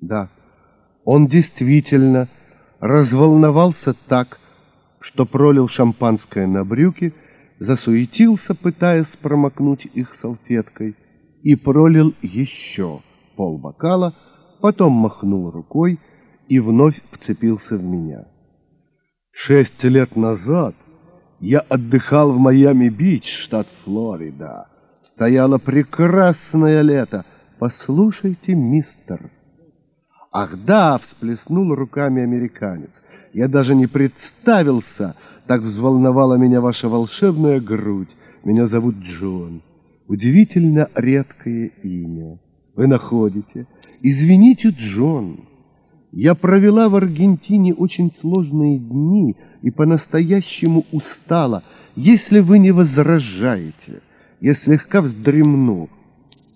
Да, он действительно разволновался так, что пролил шампанское на брюки, засуетился, пытаясь промокнуть их салфеткой, и пролил еще полбокала, потом махнул рукой и вновь вцепился в меня. Шесть лет назад я отдыхал в Майами-Бич, штат Флорида. Стояло прекрасное лето. Послушайте, мистер. Ах да, всплеснул руками американец. Я даже не представился, так взволновала меня ваша волшебная грудь. Меня зовут Джон. Удивительно редкое имя. Вы находите? Извините, Джон. Я провела в Аргентине очень сложные дни и по-настоящему устала. Если вы не возражаете, я слегка вздремну,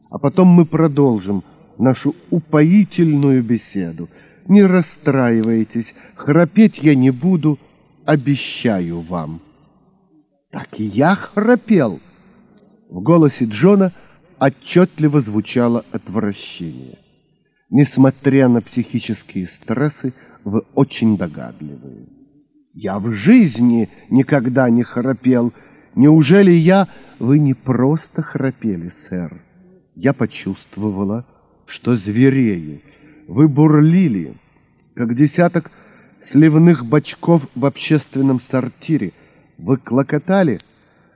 а потом мы продолжим нашу упоительную беседу. Не расстраивайтесь, храпеть я не буду, обещаю вам. Так и я храпел. В голосе Джона отчетливо звучало отвращение. Несмотря на психические стрессы, вы очень догадливые. Я в жизни никогда не храпел. Неужели я... Вы не просто храпели, сэр. Я почувствовала, что зверею. Вы бурлили, как десяток сливных бачков в общественном сортире. Вы клокотали,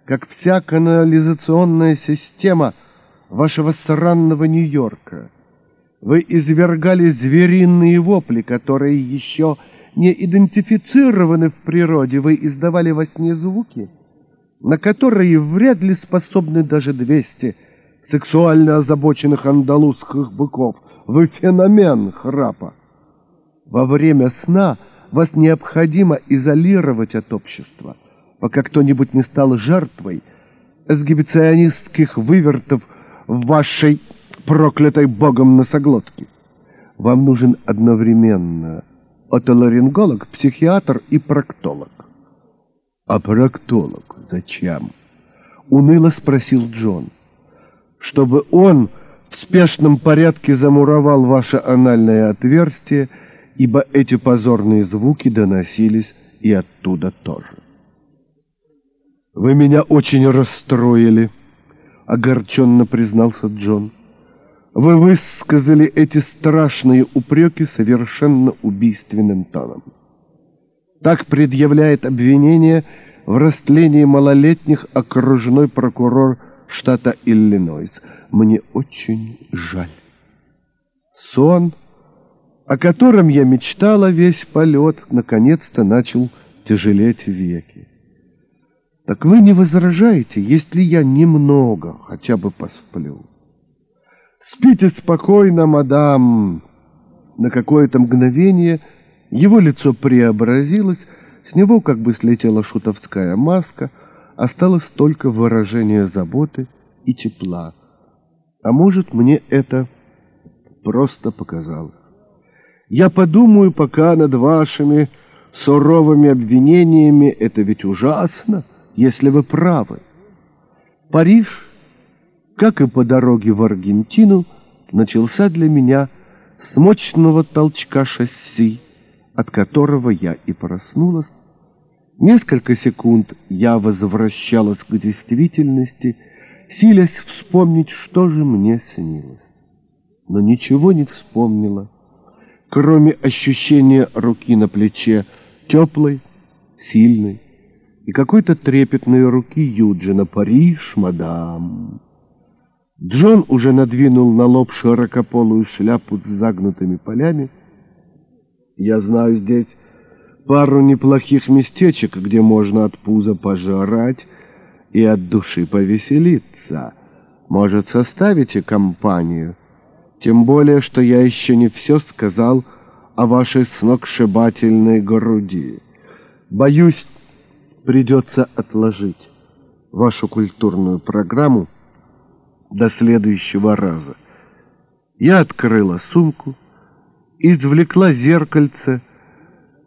как вся канализационная система вашего сранного Нью-Йорка. Вы извергали звериные вопли, которые еще не идентифицированы в природе. Вы издавали во сне звуки, на которые вряд ли способны даже двести сексуально озабоченных андалузских быков. Вы феномен храпа. Во время сна вас необходимо изолировать от общества, пока кто-нибудь не стал жертвой эксгибиционистских вывертов в вашей проклятой богом носоглотки. Вам нужен одновременно отоларинголог, психиатр и проктолог. А проктолог зачем? Уныло спросил Джон. Чтобы он в спешном порядке замуровал ваше анальное отверстие, ибо эти позорные звуки доносились и оттуда тоже. «Вы меня очень расстроили», — огорченно признался Джон. Вы высказали эти страшные упреки совершенно убийственным тоном. Так предъявляет обвинение в растлении малолетних окружной прокурор штата Иллинойс. Мне очень жаль. Сон, о котором я мечтала весь полет, наконец-то начал тяжелеть веки. Так вы не возражаете, если я немного хотя бы посплю? «Спите спокойно, мадам!» На какое-то мгновение его лицо преобразилось, с него как бы слетела шутовская маска, осталось только выражение заботы и тепла. А может, мне это просто показалось. Я подумаю пока над вашими суровыми обвинениями, это ведь ужасно, если вы правы. Париж как и по дороге в Аргентину, начался для меня с мощного толчка шасси, от которого я и проснулась. Несколько секунд я возвращалась к действительности, силясь вспомнить, что же мне снилось. Но ничего не вспомнила, кроме ощущения руки на плече, теплой, сильной, и какой-то трепетной руки Юджина «Париж, мадам». Джон уже надвинул на лоб широкополую шляпу с загнутыми полями. «Я знаю здесь пару неплохих местечек, где можно от пуза пожрать и от души повеселиться. Может, составите компанию? Тем более, что я еще не все сказал о вашей сногсшибательной груди. Боюсь, придется отложить вашу культурную программу, до следующего раза. Я открыла сумку, извлекла зеркальце,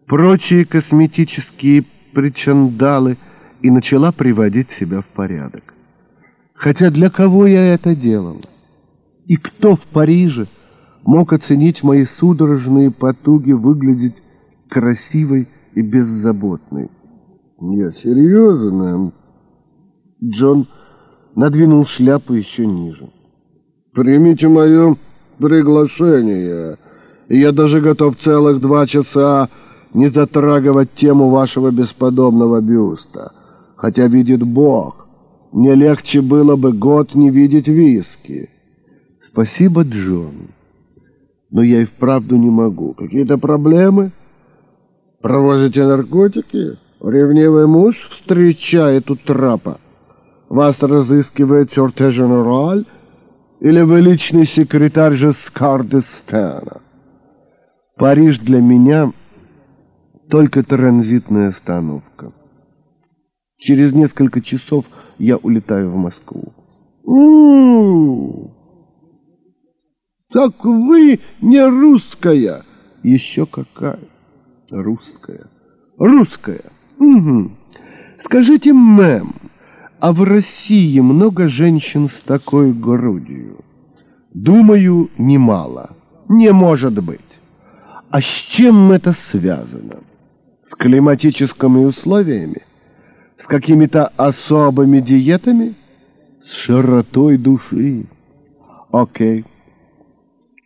прочие косметические причандалы и начала приводить себя в порядок. Хотя для кого я это делала? И кто в Париже мог оценить мои судорожные потуги выглядеть красивой и беззаботной. Я серьезно. Джон надвинул шляпу еще ниже. Примите мое приглашение. Я даже готов целых два часа не затрагивать тему вашего бесподобного бюста. Хотя видит Бог, мне легче было бы год не видеть виски. Спасибо, Джон. Но я и вправду не могу. Какие-то проблемы? Провозите наркотики? Ревнивый муж встречает у трапа. Вас разыскивает Сёрте-Женераль или вы личный секретарь же Скардестена? Париж для меня только транзитная остановка. Через несколько часов я улетаю в Москву. Так вы не русская. Еще какая? Русская. Русская. Угу. Скажите, мэм, а в России много женщин с такой грудью? Думаю, немало. Не может быть. А с чем это связано? С климатическими условиями? С какими-то особыми диетами? С широтой души? Окей.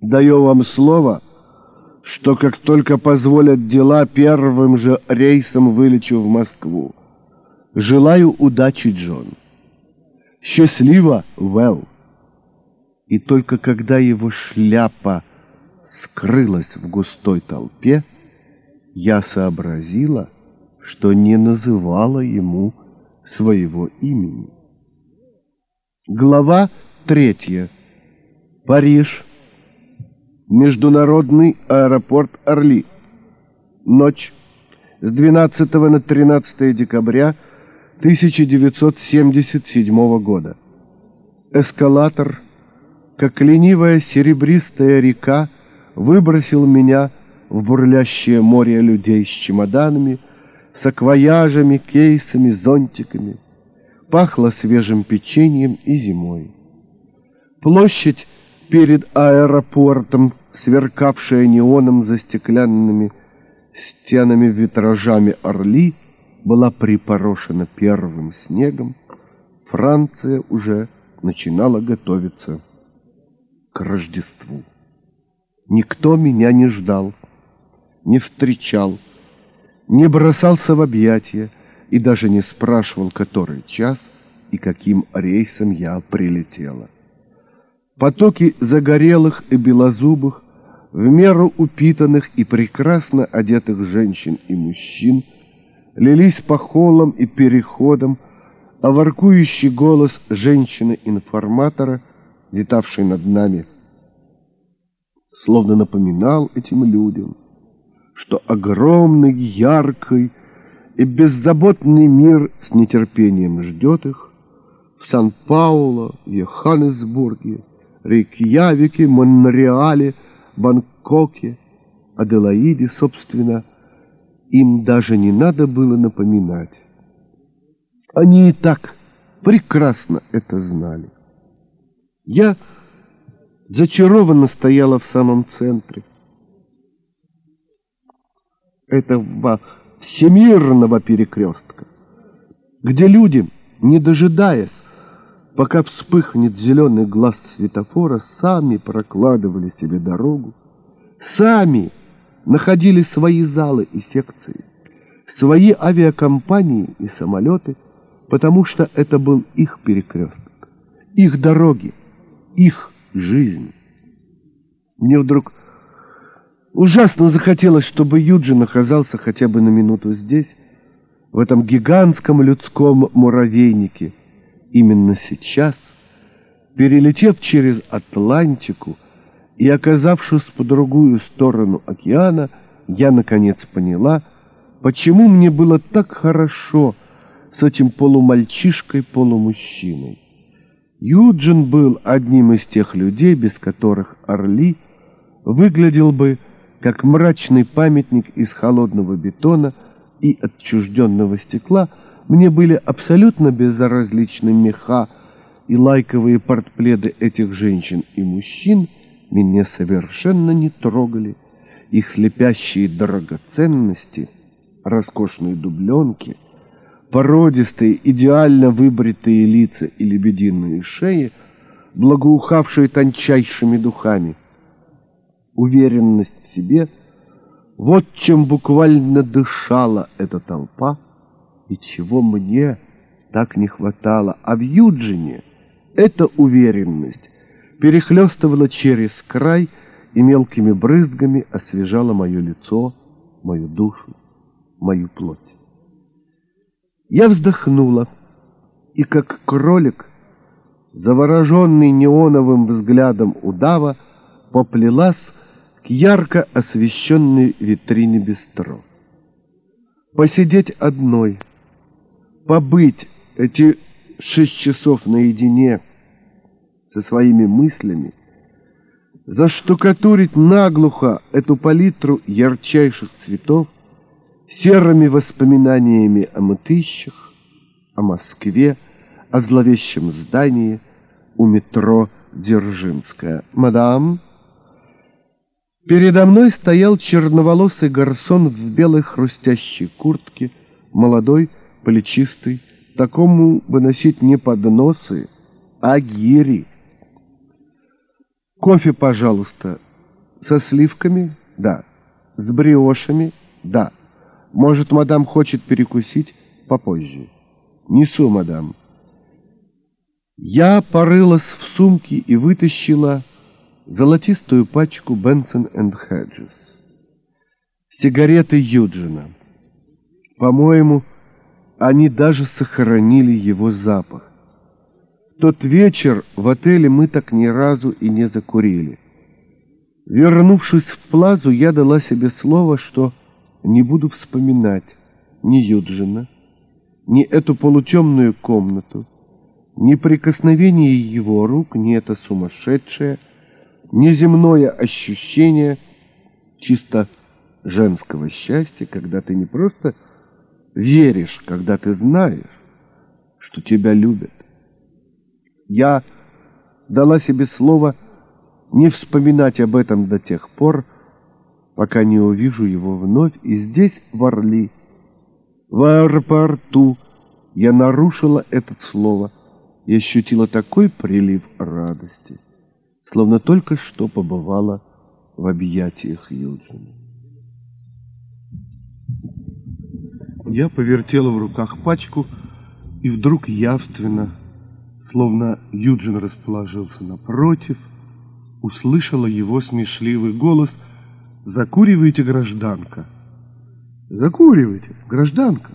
Даю вам слово, что как только позволят дела, первым же рейсом вылечу в Москву. Желаю удачи, Джон. Счастливо, Вэл. И только когда его шляпа скрылась в густой толпе, я сообразила, что не называла ему своего имени. Глава третья. Париж. Международный аэропорт Орли. Ночь с 12 на 13 декабря 1977 года. Эскалатор, как ленивая серебристая река, выбросил меня в бурлящее море людей с чемоданами, саквояжами, кейсами, зонтиками. Пахло свежим печеньем и зимой. Площадь перед аэропортом, сверкавшая неоном за стеклянными стенами витражами Орли, была припорошена первым снегом. Франция уже начинала готовиться к Рождеству. Никто меня не ждал, не встречал, не бросался в объятия и даже не спрашивал, который час и каким рейсом я прилетела. Потоки загорелых и белозубых, в меру упитанных и прекрасно одетых женщин и мужчин лились по холлам и переходам, а воркующий голос женщины-информатора, летавшей над нами, словно напоминал этим людям, что огромный, яркий и беззаботный мир с нетерпением ждет их в Сан-Пауло, Йоханнесбурге, Рейкьявике, Монреале, Бангкоке, Аделаиде, собственно, им даже не надо было напоминать. Они и так прекрасно это знали. Я зачарованно стояла в самом центре этого всемирного перекрестка, где люди, не дожидаясь, пока вспыхнет зеленый глаз светофора, сами прокладывали себе дорогу, сами находили свои залы и секции, свои авиакомпании и самолеты, потому что это был их перекресток, их дороги, их жизнь. Мне вдруг ужасно захотелось, чтобы Юджин оказался хотя бы на минуту здесь, в этом гигантском людском муравейнике, именно сейчас, перелетев через Атлантику и оказавшись по другую сторону океана, я наконец поняла, почему мне было так хорошо с этим полумальчишкой-полумужчиной. Юджин был одним из тех людей, без которых Орли выглядел бы как мрачный памятник из холодного бетона и отчужденного стекла — мне были абсолютно безразличны меха и лайковые портпледы этих женщин и мужчин, меня совершенно не трогали. Их слепящие драгоценности, роскошные дубленки, породистые, идеально выбритые лица и лебединые шеи, благоухавшие тончайшими духами. Уверенность себе — вот чем буквально дышала эта толпа, и чего мне так не хватало. А в Юджине эта уверенность перехлестывала через край и мелкими брызгами освежала мое лицо, мою душу, мою плоть. Я вздохнула, и как кролик, завороженный неоновым взглядом удава, поплелась к ярко освещенной витрине бистро. Посидеть одной, побыть эти шесть часов наедине со своими мыслями, заштукатурить наглухо эту палитру ярчайших цветов серыми воспоминаниями о мытыщах, о Москве, о зловещем здании у метро Дзержинская. «Мадам!» Передо мной стоял черноволосый гарсон в белой хрустящей куртке, молодой, плечистый, такому бы носить не подносы, а гири. Кофе, пожалуйста, со сливками? Да. С бриошами? Да. Может, мадам хочет перекусить попозже? Несу, мадам. Я порылась в сумке и вытащила золотистую пачку Бенсон энд Хеджес. Сигареты Юджина. По-моему, они даже сохранили его запах. Тот вечер в отеле мы так ни разу и не закурили. Вернувшись в Плазу, я дала себе слово, что не буду вспоминать ни Юджина, ни эту полутемную комнату, ни прикосновение его рук, ни это сумасшедшее, неземное ощущение чисто женского счастья, когда ты не просто веришь, когда ты знаешь, что тебя любят. Я дала себе слово не вспоминать об этом до тех пор, пока не увижу его вновь, и здесь, в Орли, в аэропорту, я нарушила это слово и ощутила такой прилив радости словно только что побывала в объятиях Юджина. Я повертела в руках пачку, и вдруг явственно, словно Юджин расположился напротив, услышала его смешливый голос «Закуривайте, гражданка!» «Закуривайте, гражданка!»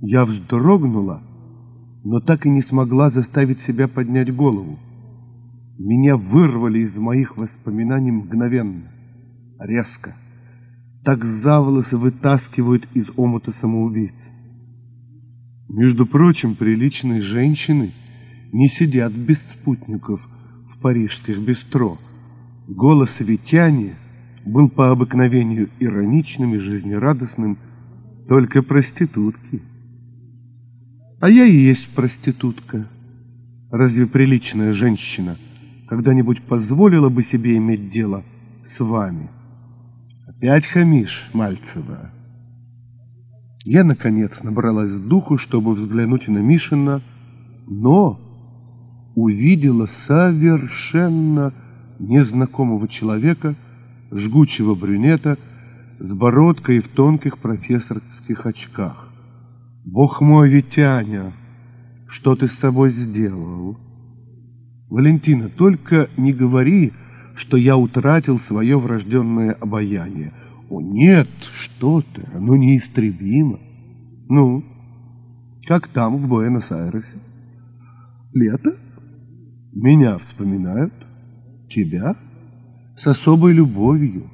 Я вздрогнула, но так и не смогла заставить себя поднять голову. Меня вырвали из моих воспоминаний мгновенно, резко. Так за волосы вытаскивают из омута самоубийц. Между прочим, приличные женщины не сидят без спутников в парижских бистро. Голос Витяни был по обыкновению ироничным и жизнерадостным, только проститутки. А я и есть проститутка. Разве приличная женщина — когда-нибудь позволила бы себе иметь дело с вами. Опять хамишь, Мальцева. Я, наконец, набралась духу, чтобы взглянуть на Мишина, но увидела совершенно незнакомого человека, жгучего брюнета, с бородкой в тонких профессорских очках. «Бог мой, Витяня, что ты с собой сделал?» Валентина, только не говори, что я утратил свое врожденное обаяние. О, нет, что ты, оно неистребимо. Ну, как там, в Буэнос-Айресе? Лето? Меня вспоминают? Тебя? С особой любовью.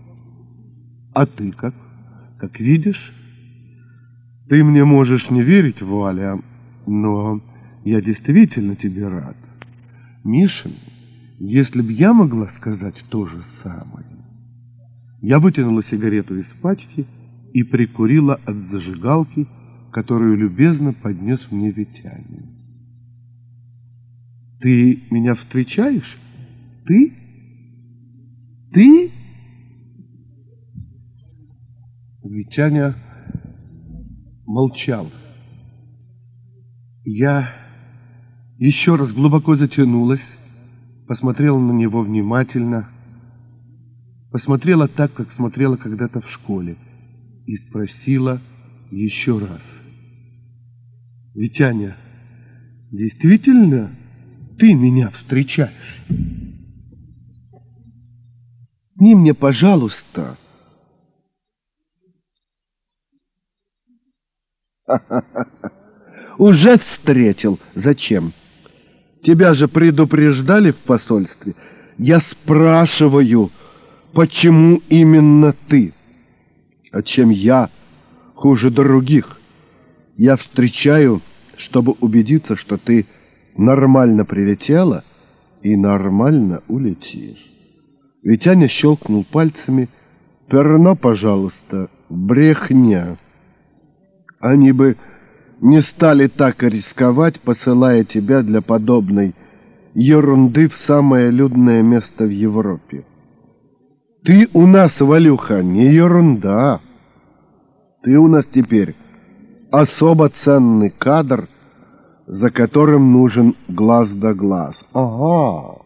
А ты как? Как видишь? Ты мне можешь не верить, Валя, но я действительно тебе рад. Мишин, если б я могла сказать то же самое. Я вытянула сигарету из пачки и прикурила от зажигалки, которую любезно поднес мне Витянин. «Ты меня встречаешь? Ты? Ты? Витяня молчал. Я еще раз глубоко затянулась, посмотрела на него внимательно, посмотрела так, как смотрела когда-то в школе, и спросила еще раз. Витяня, действительно ты меня встречаешь? Не мне, пожалуйста. Уже встретил. Зачем? Тебя же предупреждали в посольстве. Я спрашиваю, почему именно ты? А чем я хуже других? Я встречаю, чтобы убедиться, что ты нормально прилетела и нормально улетишь. Витяня щелкнул пальцами. «Перно, пожалуйста, брехня». Они бы не стали так рисковать, посылая тебя для подобной ерунды в самое людное место в Европе. Ты у нас, Валюха, не ерунда. Ты у нас теперь особо ценный кадр, за которым нужен глаз да глаз. Ага.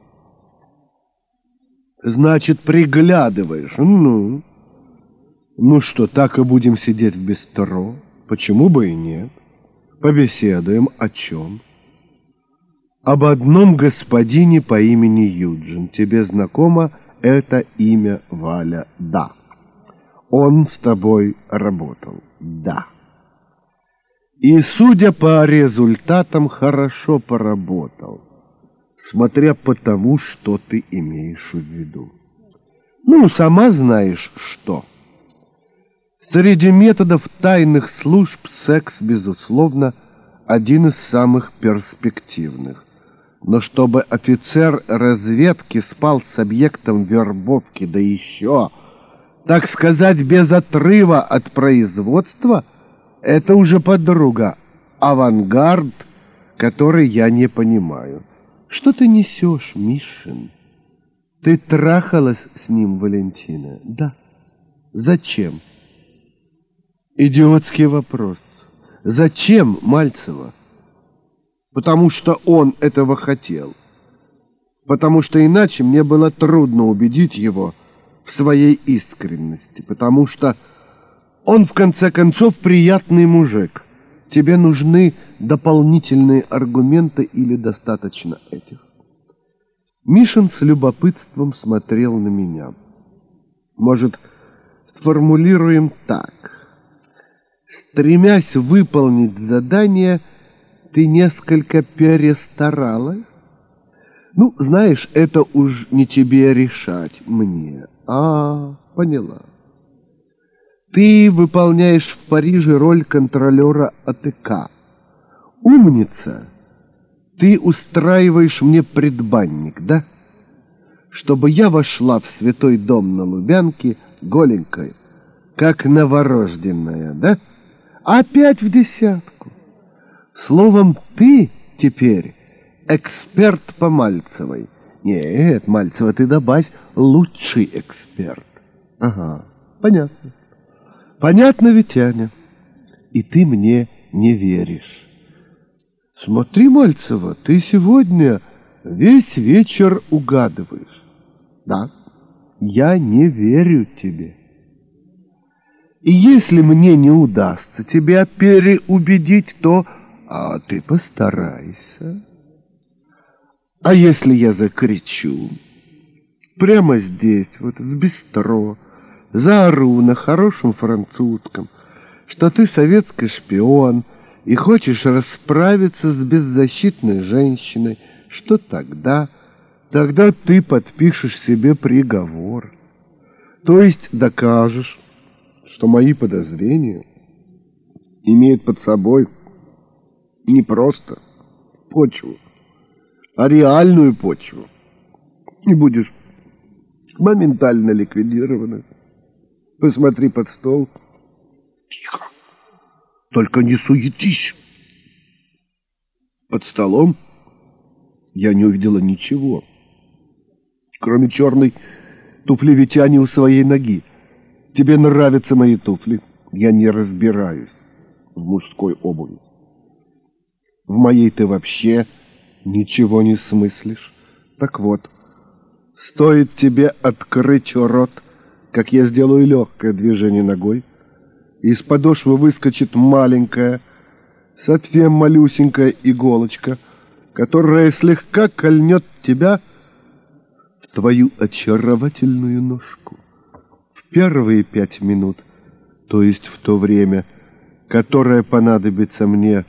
Значит, приглядываешь. Ну, ну что, так и будем сидеть в бистро? Почему бы и нет? Побеседуем о чем? Об одном господине по имени Юджин. Тебе знакомо это имя Валя? Да. Он с тобой работал? Да. И, судя по результатам, хорошо поработал смотря по тому, что ты имеешь в виду. Ну, сама знаешь, что. Среди методов тайных служб секс, безусловно, один из самых перспективных. Но чтобы офицер разведки спал с объектом вербовки, да еще, так сказать, без отрыва от производства, это уже подруга, авангард, который я не понимаю. Что ты несешь, Мишин? Ты трахалась с ним, Валентина? Да. Зачем? Идиотский вопрос. Зачем Мальцева? Потому что он этого хотел. Потому что иначе мне было трудно убедить его в своей искренности. Потому что он, в конце концов, приятный мужик. Тебе нужны дополнительные аргументы или достаточно этих? Мишин с любопытством смотрел на меня. Может, сформулируем так. Стремясь выполнить задание, ты несколько перестаралась? Ну, знаешь, это уж не тебе решать, мне. А, поняла. Ты выполняешь в Париже роль контролера АТК. Умница! Ты устраиваешь мне предбанник, да? Чтобы я вошла в святой дом на Лубянке голенькой, как новорожденная, да? Опять в десятку. Словом, ты теперь эксперт по Мальцевой. Нет, Мальцева ты добавь лучший эксперт. Ага, понятно. Понятно, Витяня, и ты мне не веришь. Смотри, Мальцева, ты сегодня весь вечер угадываешь. Да, я не верю тебе. И если мне не удастся тебя переубедить, то а ты постарайся. А если я закричу прямо здесь, вот в бистро, заору на хорошем французском, что ты советский шпион и хочешь расправиться с беззащитной женщиной, что тогда? Тогда ты подпишешь себе приговор. То есть докажешь, что мои подозрения имеют под собой не просто почву, а реальную почву. И будешь моментально ликвидирована. Посмотри под стол. Тихо. Только не суетись. Под столом я не увидела ничего, кроме черной Туфли Витяне у своей ноги. Тебе нравятся мои туфли. Я не разбираюсь в мужской обуви. В моей ты вообще ничего не смыслишь. Так вот, стоит тебе открыть рот, как я сделаю легкое движение ногой, из подошвы выскочит маленькая, совсем малюсенькая иголочка, которая слегка кольнет тебя в твою очаровательную ножку. Первые пять минут, то есть в то время, которое понадобится мне,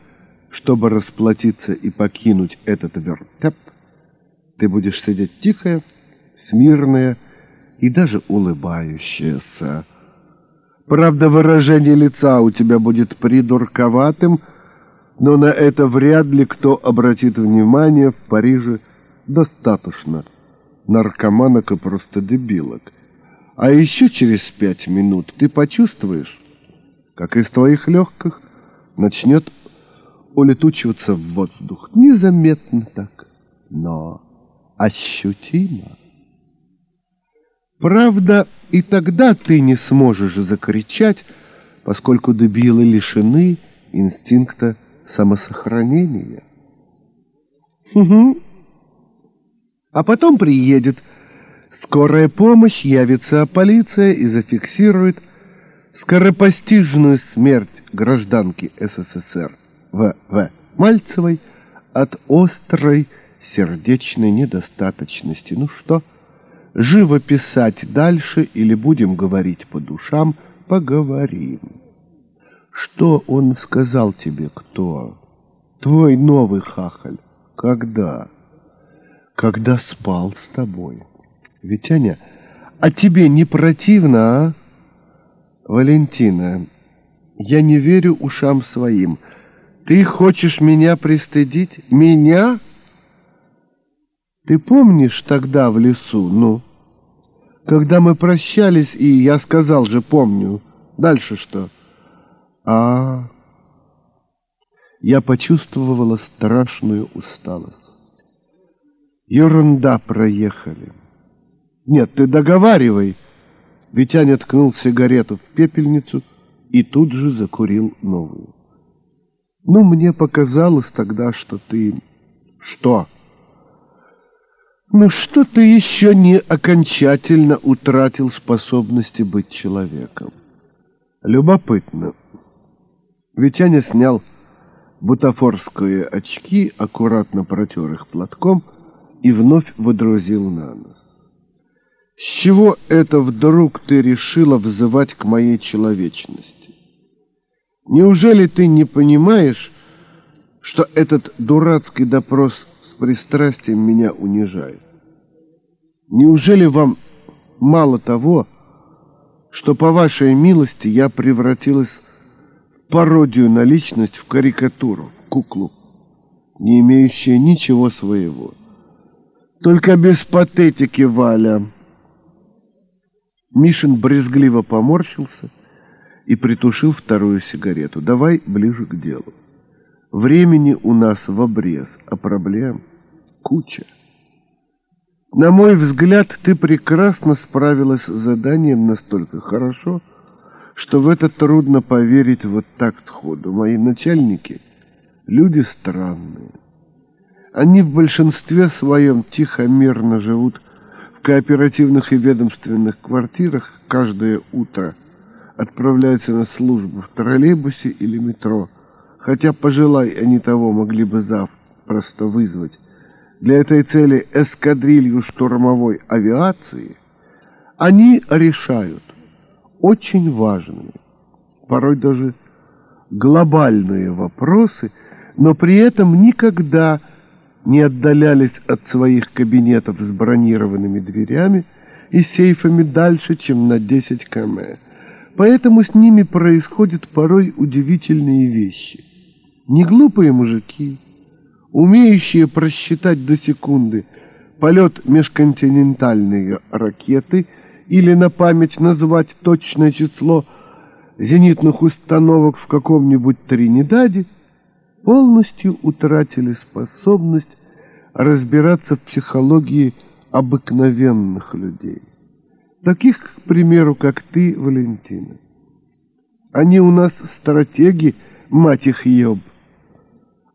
чтобы расплатиться и покинуть этот вертеп, ты будешь сидеть тихая, смирная и даже улыбающаяся. Правда, выражение лица у тебя будет придурковатым, но на это вряд ли кто обратит внимание в Париже достаточно наркоманок и просто дебилок. А еще через пять минут ты почувствуешь, как из твоих легких начнет улетучиваться в воздух. Незаметно так, но ощутимо. Правда, и тогда ты не сможешь закричать, поскольку дебилы лишены инстинкта самосохранения. Угу. А потом приедет скорая помощь, явится полиция и зафиксирует скоропостижную смерть гражданки СССР В.В. Мальцевой от острой сердечной недостаточности. Ну что, живо писать дальше или будем говорить по душам? Поговорим. Что он сказал тебе, кто? Твой новый хахаль. Когда? Когда спал с тобой. Витяня, а тебе не противно, а? Валентина, я не верю ушам своим. Ты хочешь меня пристыдить? Меня? Ты помнишь тогда в лесу, ну? Когда мы прощались, и я сказал же, помню. Дальше что? А, я почувствовала страшную усталость. Ерунда проехали. Нет, ты договаривай. Витяня ткнул сигарету в пепельницу и тут же закурил новую. Ну, мне показалось тогда, что ты... Что? Ну, что ты еще не окончательно утратил способности быть человеком. Любопытно. Витяня снял бутафорские очки, аккуратно протер их платком и вновь водрузил на нос. С чего это вдруг ты решила взывать к моей человечности? Неужели ты не понимаешь, что этот дурацкий допрос с пристрастием меня унижает? Неужели вам мало того, что по вашей милости я превратилась пародию на личность в карикатуру, в куклу, не имеющую ничего своего. Только без патетики, Валя. Мишин брезгливо поморщился и притушил вторую сигарету. Давай ближе к делу. Времени у нас в обрез, а проблем куча. На мой взгляд, ты прекрасно справилась с заданием настолько хорошо, что в это трудно поверить вот так сходу. Мои начальники — люди странные. Они в большинстве своем тихо, мирно живут кооперативных и ведомственных квартирах каждое утро, отправляются на службу в троллейбусе или метро, хотя, пожелай, они того могли бы запросто вызвать. Для этой цели эскадрилью штурмовой авиации они решают, очень важные, порой даже глобальные вопросы, но при этом никогда не отдалялись от своих кабинетов с бронированными дверями и сейфами дальше, чем на 10 км. Поэтому с ними происходят порой удивительные вещи. Не глупые мужики, умеющие просчитать до секунды полет межконтинентальной ракеты – или на память назвать точное число зенитных установок в каком-нибудь Тринидаде, полностью утратили способность разбираться в психологии обыкновенных людей. Таких, к примеру, как ты, Валентина. Они у нас стратеги, мать их еб.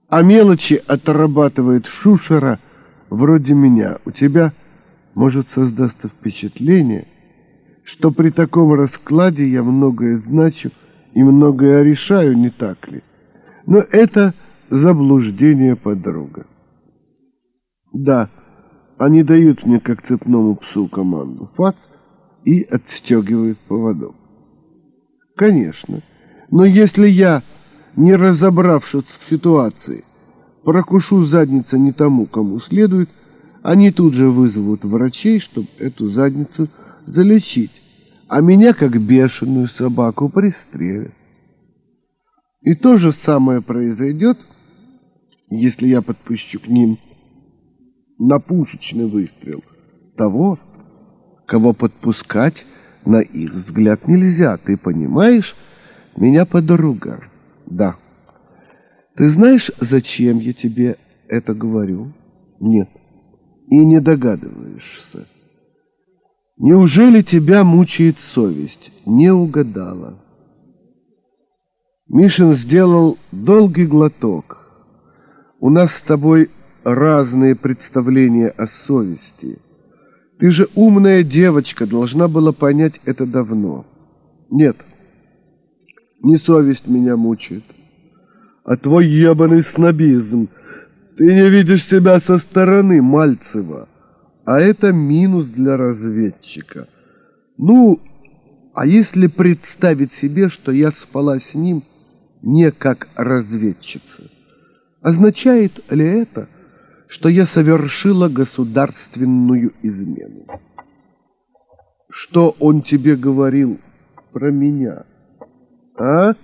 А мелочи отрабатывает шушера вроде меня. У тебя может создаться впечатление, что при таком раскладе я многое значу и многое решаю, не так ли? Но это заблуждение подруга. Да, они дают мне, как цепному псу, команду «фац» и отстегивают поводок. Конечно, но если я, не разобравшись в ситуации, прокушу задницу не тому, кому следует, они тут же вызовут врачей, чтобы эту задницу залечить, а меня, как бешеную собаку, пристрелят. И то же самое произойдет, если я подпущу к ним на пушечный выстрел того, кого подпускать, на их взгляд, нельзя. Ты понимаешь? Меня подруга. Да. Ты знаешь, зачем я тебе это говорю? Нет. И не догадываешься. Неужели тебя мучает совесть? Не угадала. Мишин сделал долгий глоток. У нас с тобой разные представления о совести. Ты же умная девочка, должна была понять это давно. Нет, не совесть меня мучает, а твой ебаный снобизм. Ты не видишь себя со стороны, Мальцева. А это минус для разведчика. Ну, а если представить себе, что я спала с ним не как разведчица, означает ли это, что я совершила государственную измену. Что он тебе говорил про меня? А?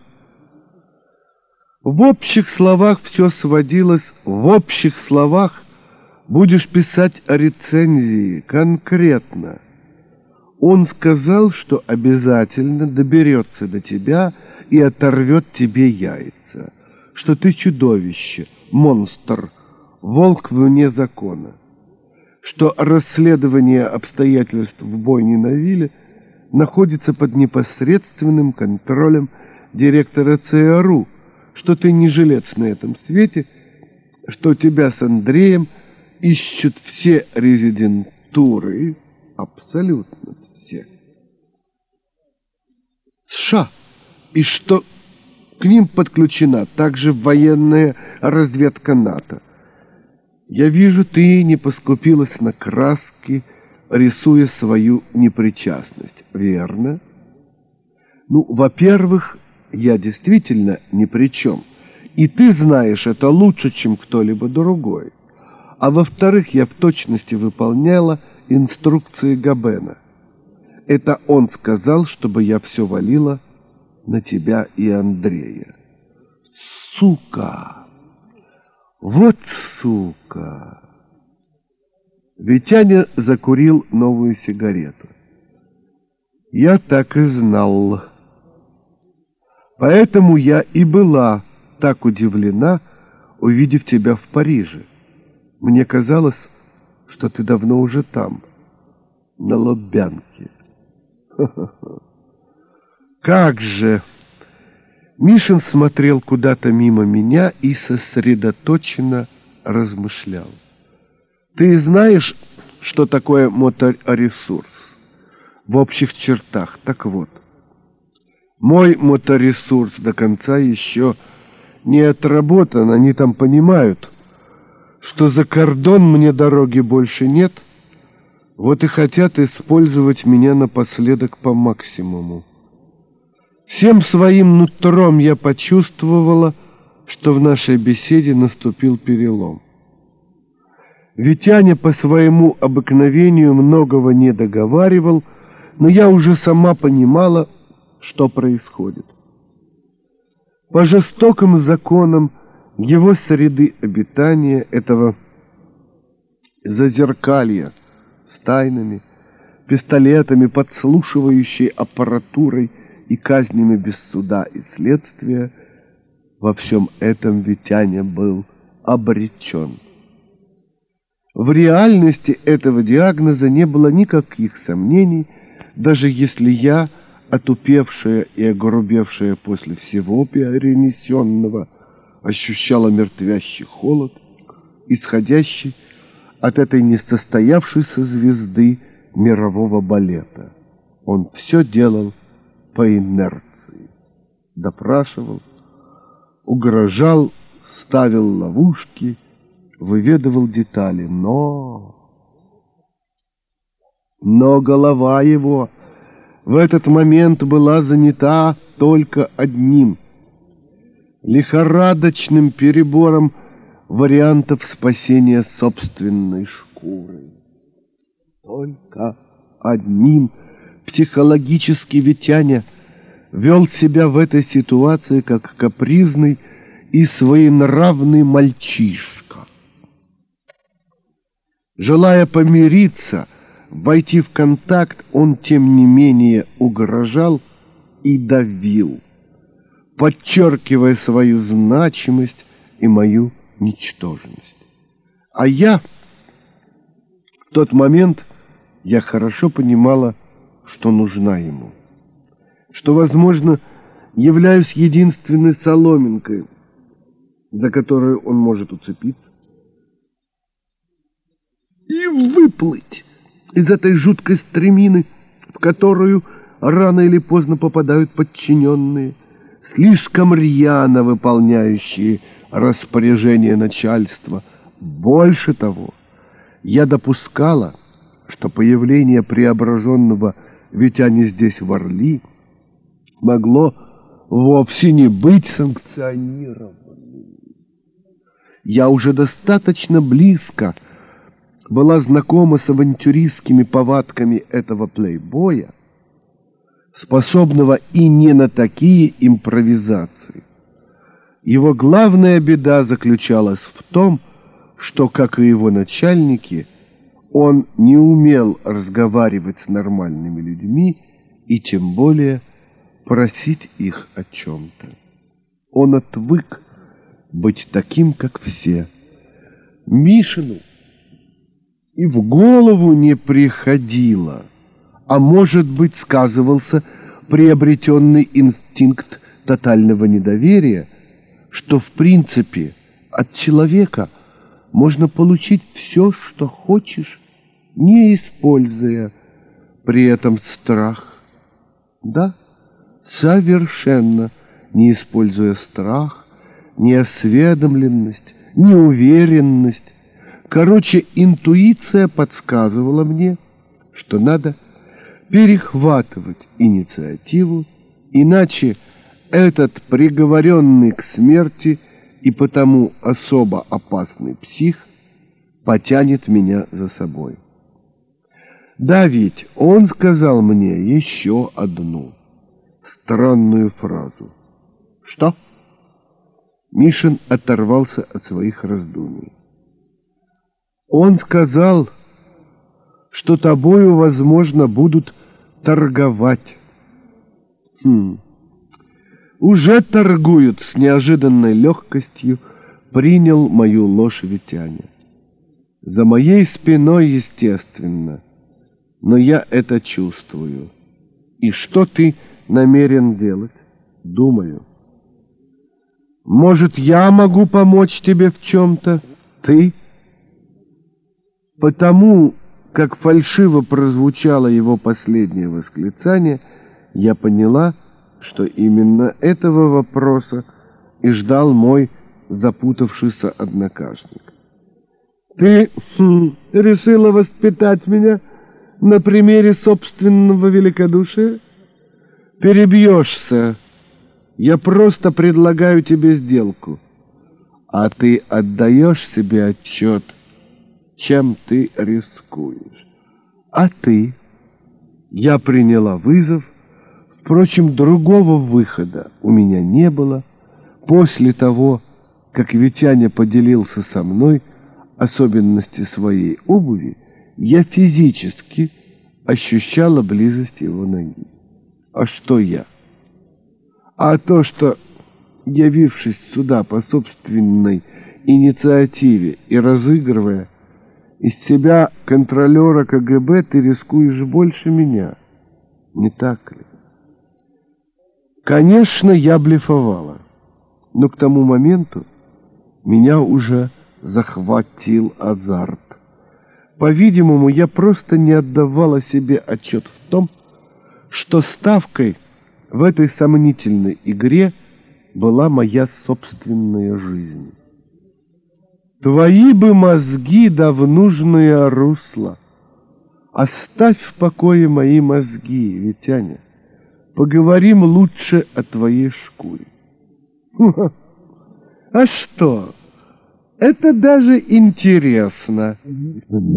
В общих словах все сводилось, в общих словах будешь писать рецензии конкретно. Он сказал, что обязательно доберется до тебя и оторвет тебе яйца, что ты чудовище, монстр, волк вне закона, что расследование обстоятельств в бойне на вилле находится под непосредственным контролем директора ЦРУ, что ты не жилец на этом свете, что тебя с Андреем ищут все резидентуры, абсолютно все. США, и что к ним подключена также военная разведка НАТО. Я вижу, ты не поскупилась на краски, рисуя свою непричастность, верно? Ну, во-первых, я действительно ни при чем. И ты знаешь это лучше, чем кто-либо другой. А во-вторых, я в точности выполняла инструкции Габена. Это он сказал, чтобы я все валила на тебя и Андрея. Сука! Вот сука! Витяня закурил новую сигарету. Я так и знал. Поэтому я и была так удивлена, увидев тебя в Париже. Мне казалось, что ты давно уже там, на Лобянке. Как же! Мишин смотрел куда-то мимо меня и сосредоточенно размышлял. Ты знаешь, что такое моторесурс? В общих чертах. Так вот, мой моторесурс до конца еще не отработан. Они там понимают, что за кордон мне дороги больше нет. Вот и хотят использовать меня напоследок по максимуму. Всем своим нутром я почувствовала, что в нашей беседе наступил перелом. Витяня по своему обыкновению многого не договаривал, но я уже сама понимала, что происходит. По жестоким законам его среды обитания, этого зазеркалья с тайнами, пистолетами, подслушивающей аппаратурой, и казнями без суда и следствия, во всем этом Витяня был обречен. В реальности этого диагноза не было никаких сомнений, даже если я, отупевшая и огрубевшая после всего перенесенного, ощущала мертвящий холод, исходящий от этой несостоявшейся звезды мирового балета. Он все делал по инерции, допрашивал, угрожал, ставил ловушки, выведывал детали, но... Но голова его в этот момент была занята только одним — лихорадочным перебором вариантов спасения собственной шкуры. Только одним психологически Витяня вел себя в этой ситуации как капризный и своенравный мальчишка. Желая помириться, войти в контакт, он, тем не менее, угрожал и давил, подчеркивая свою значимость и мою ничтожность. А я в тот момент я хорошо понимала, что нужна ему, что, возможно, являюсь единственной соломинкой, за которую он может уцепиться, и выплыть из этой жуткой стремины, в которую рано или поздно попадают подчиненные, слишком рьяно выполняющие распоряжение начальства. Больше того, я допускала, что появление преображенного Витяни здесь в Орли могло вовсе не быть санкционированным. Я уже достаточно близко была знакома с авантюристскими повадками этого плейбоя, способного и не на такие импровизации. Его главная беда заключалась в том, что, как и его начальники, он не умел разговаривать с нормальными людьми и тем более просить их о чем-то. Он отвык быть таким, как все. Мишину и в голову не приходило, а может быть сказывался приобретенный инстинкт тотального недоверия, что в принципе от человека можно получить все, что хочешь, не используя при этом страх. Да, совершенно не используя страх, неосведомленность, неуверенность. Короче, интуиция подсказывала мне, что надо перехватывать инициативу, иначе этот приговоренный к смерти и потому особо опасный псих потянет меня за собой. Да ведь он сказал мне еще одну странную фразу. Что? Мишин оторвался от своих раздумий. Он сказал, что тобою, возможно, будут торговать. Хм. Уже торгуют с неожиданной легкостью, принял мою ложь Витяня. За моей спиной, естественно, но я это чувствую. И что ты намерен делать? Думаю. Может, я могу помочь тебе в чем-то? Ты? Потому, как фальшиво прозвучало его последнее восклицание, я поняла, что именно этого вопроса и ждал мой запутавшийся однокашник. «Ты хм, решила воспитать меня на примере собственного великодушия? Перебьешься!» Я просто предлагаю тебе сделку, а ты отдаешь себе отчет, чем ты рискуешь. А ты? Я приняла вызов. Впрочем, другого выхода у меня не было. После того, как Витяня поделился со мной особенности своей обуви, я физически ощущала близость его ноги. А что я? а то, что, явившись сюда по собственной инициативе и разыгрывая из себя контролера КГБ, ты рискуешь больше меня. Не так ли? Конечно, я блефовала, но к тому моменту меня уже захватил азарт. По-видимому, я просто не отдавала себе отчет в том, что ставкой в этой сомнительной игре была моя собственная жизнь. Твои бы мозги да в нужное русло. Оставь в покое мои мозги, Витяня. Поговорим лучше о твоей шкуре. А что? Это даже интересно. В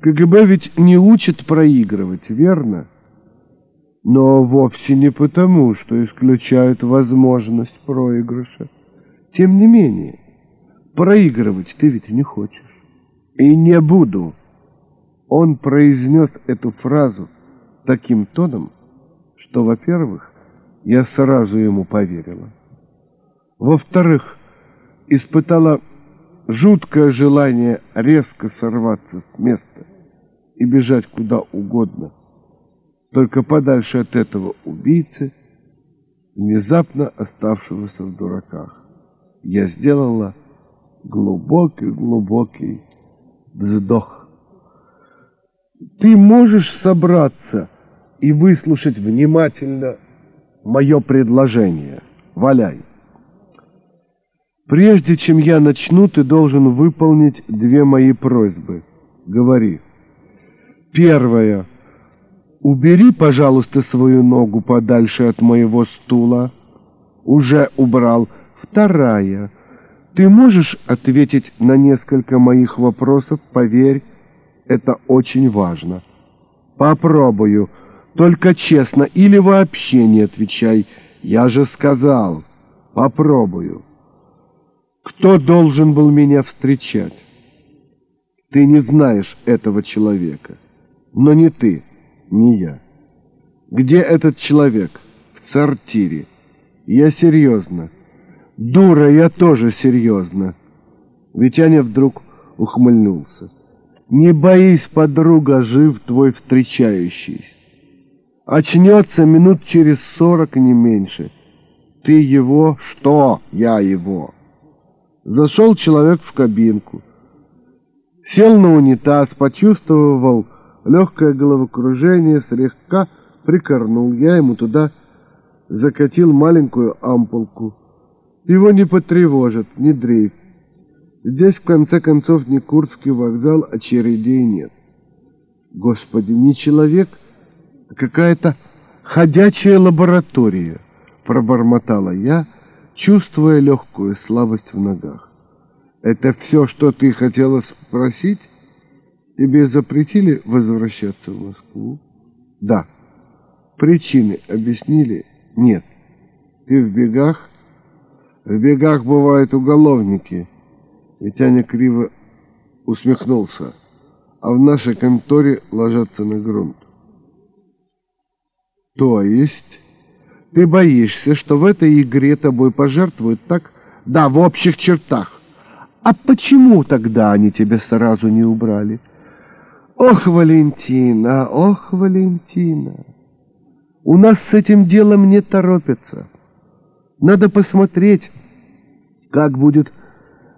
КГБ ведь не учат проигрывать, верно? Но вовсе не потому, что исключают возможность проигрыша. Тем не менее, проигрывать ты ведь не хочешь. И не буду. Он произнес эту фразу таким тоном, что, во-первых, я сразу ему поверила. Во-вторых, испытала жуткое желание резко сорваться с места и бежать куда угодно, только подальше от этого убийцы, внезапно оставшегося в дураках. Я сделала глубокий-глубокий вздох. Ты можешь собраться и выслушать внимательно мое предложение? Валяй. Прежде чем я начну, ты должен выполнить две мои просьбы. Говори. Первое. Убери, пожалуйста, свою ногу подальше от моего стула. Уже убрал. Вторая. Ты можешь ответить на несколько моих вопросов? Поверь, это очень важно. Попробую. Только честно или вообще не отвечай. Я же сказал. Попробую. Кто должен был меня встречать? Ты не знаешь этого человека. Но не ты, не я. Где этот человек? В сортире. Я серьезно. Дура, я тоже серьезно. Витяня вдруг ухмыльнулся. Не боись, подруга, жив твой встречающий. Очнется минут через сорок, не меньше. Ты его? Что? Я его. Зашел человек в кабинку. Сел на унитаз, почувствовал легкое головокружение, слегка прикорнул. Я ему туда закатил маленькую ампулку. Его не потревожит, не дрейф. Здесь, в конце концов, не Курский вокзал, а чередей нет. Господи, не человек, а какая-то ходячая лаборатория, пробормотала я, — чувствуя легкую слабость в ногах. «Это все, что ты хотела спросить? Тебе запретили возвращаться в Москву?» «Да». «Причины объяснили?» «Нет». «Ты в бегах?» «В бегах бывают уголовники». Витяня криво усмехнулся. «А в нашей конторе ложатся на грунт». «То есть?» Ты боишься, что в этой игре тобой пожертвуют так? Да, в общих чертах. А почему тогда они тебя сразу не убрали? Ох, Валентина, ох, Валентина, у нас с этим делом не торопятся. Надо посмотреть, как будет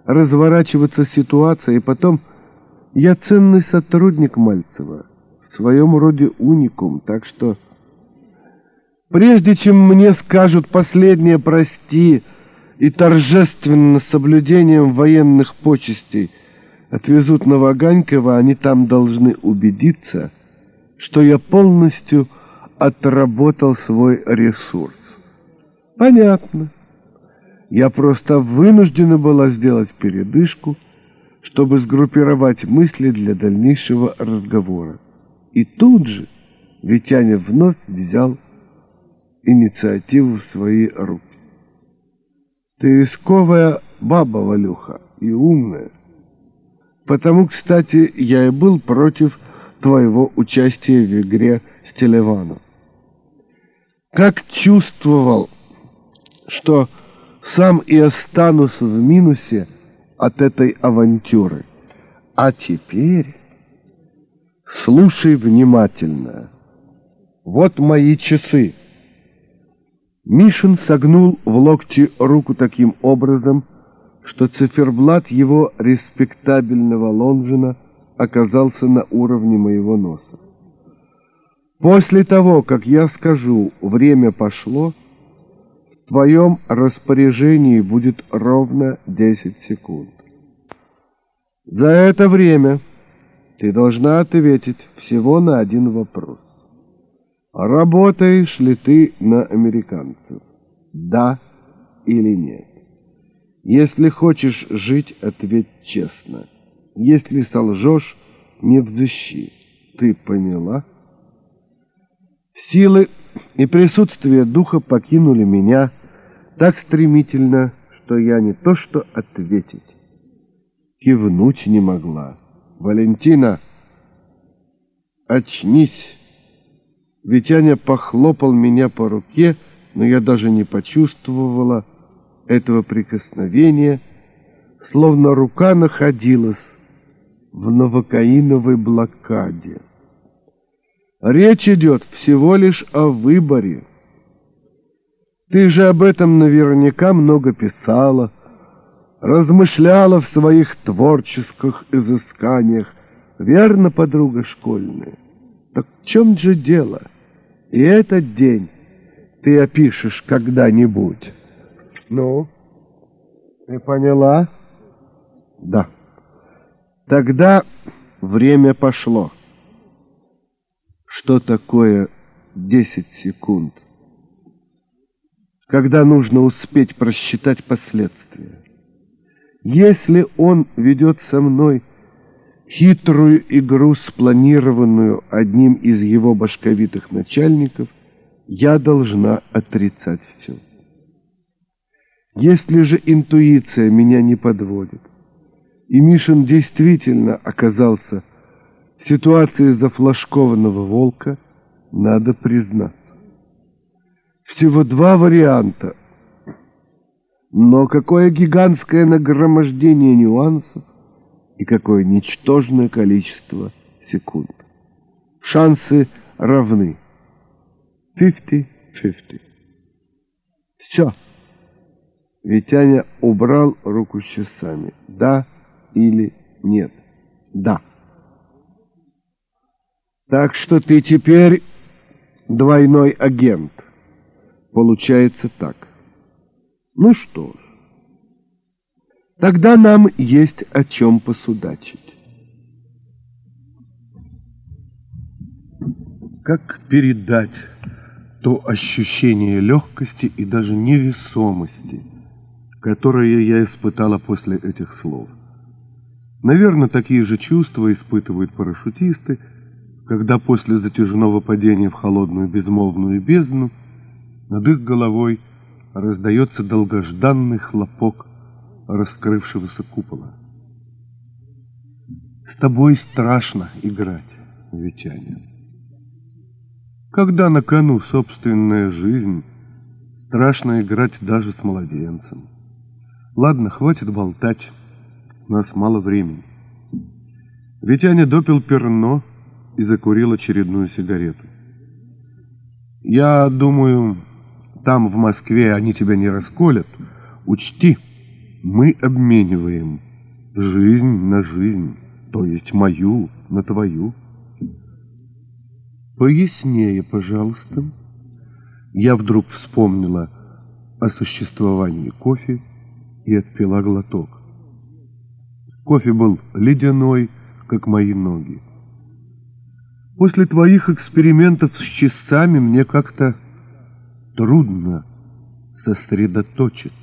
разворачиваться ситуация, и потом я ценный сотрудник Мальцева, в своем роде уникум, так что... Прежде чем мне скажут последнее «прости» и торжественно соблюдением военных почестей отвезут на Ваганькова, они там должны убедиться, что я полностью отработал свой ресурс. Понятно. Я просто вынуждена была сделать передышку, чтобы сгруппировать мысли для дальнейшего разговора. И тут же Витяня вновь взял инициативу в свои руки. Ты рисковая баба, Валюха, и умная. Потому, кстати, я и был против твоего участия в игре с Телеваном. Как чувствовал, что сам и останусь в минусе от этой авантюры. А теперь Слушай внимательно. Вот мои часы. Мишин согнул в локте руку таким образом, что циферблат его респектабельного лонжина оказался на уровне моего носа. После того, как я скажу «время пошло», в твоем распоряжении будет ровно 10 секунд. За это время ты должна ответить всего на один вопрос. Работаешь ли ты на американцев? Да или нет? Если хочешь жить, ответь честно. Если солжешь, не взыщи. Ты поняла? Силы и присутствие духа покинули меня так стремительно, что я не то что ответить, кивнуть не могла. «Валентина, очнись!» Витяня похлопал меня по руке, но я даже не почувствовала этого прикосновения, словно рука находилась в новокаиновой блокаде. Речь идет всего лишь о выборе. Ты же об этом наверняка много писала, размышляла в своих творческих изысканиях, верно, подруга школьная? Так в чем же дело? И этот день ты опишешь когда-нибудь. Ну, ты поняла? Да. Тогда время пошло. Что такое десять секунд? Когда нужно успеть просчитать последствия. Если он ведет со мной хитрую игру, спланированную одним из его башковитых начальников, я должна отрицать все. Если же интуиция меня не подводит, и Мишин действительно оказался в ситуации зафлажкованного волка, надо признаться. Всего два варианта, но какое гигантское нагромождение нюансов, и какое ничтожное количество секунд. Шансы равны. 50-50. Все. Витяня убрал руку с часами. Да или нет? Да. Так что ты теперь двойной агент. Получается так. Ну что ж. Тогда нам есть о чем посудачить. Как передать то ощущение легкости и даже невесомости, которое я испытала после этих слов? Наверное, такие же чувства испытывают парашютисты, когда после затяжного падения в холодную безмолвную бездну над их головой раздается долгожданный хлопок раскрывшегося купола. С тобой страшно играть, Витяня. Когда на кону собственная жизнь, страшно играть даже с младенцем. Ладно, хватит болтать, у нас мало времени. Витяня допил перно и закурил очередную сигарету. Я думаю, там, в Москве, они тебя не расколят. Учти, мы обмениваем жизнь на жизнь, то есть мою на твою. Пояснее, пожалуйста. Я вдруг вспомнила о существовании кофе и отпила глоток. Кофе был ледяной, как мои ноги. После твоих экспериментов с часами мне как-то трудно сосредоточиться.